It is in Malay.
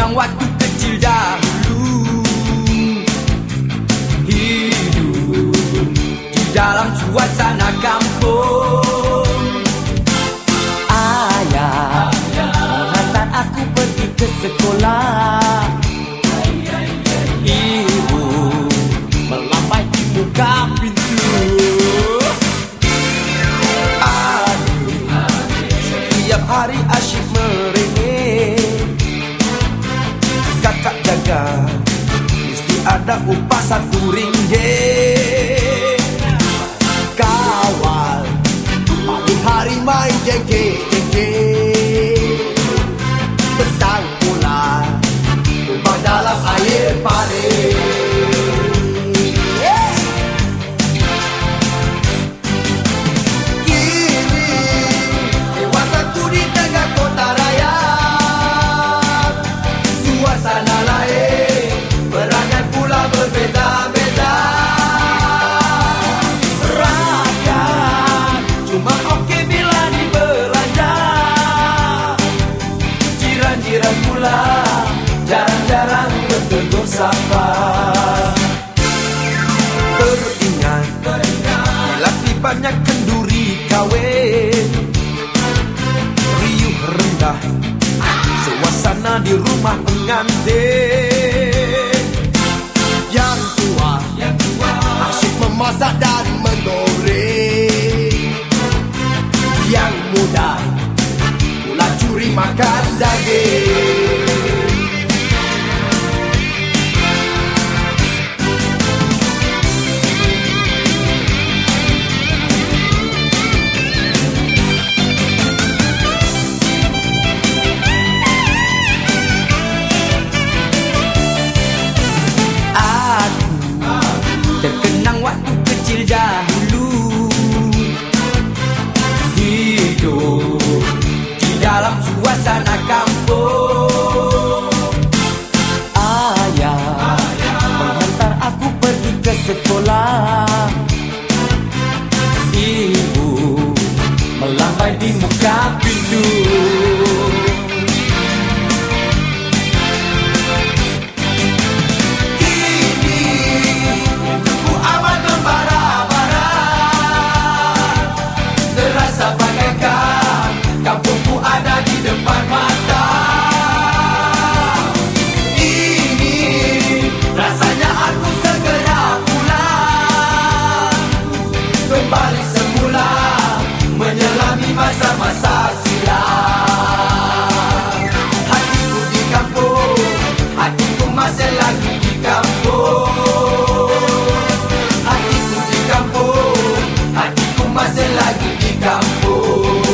kenang waktu kecil dahulu. Hidup di dalam suasana kampung. o pássaro coringueiro pikiran pula Jarang-jarang bertegur sapa Teringat Bila banyak kenduri kawin Riuh rendah Suasana di rumah pengantin. cada vez. suasana kampung. Ayah, Ayah Menghantar aku pergi ke sekolah. Ibu Melambai di muka pintu. más el Campo. Aquí Campo, aquí más el Campo.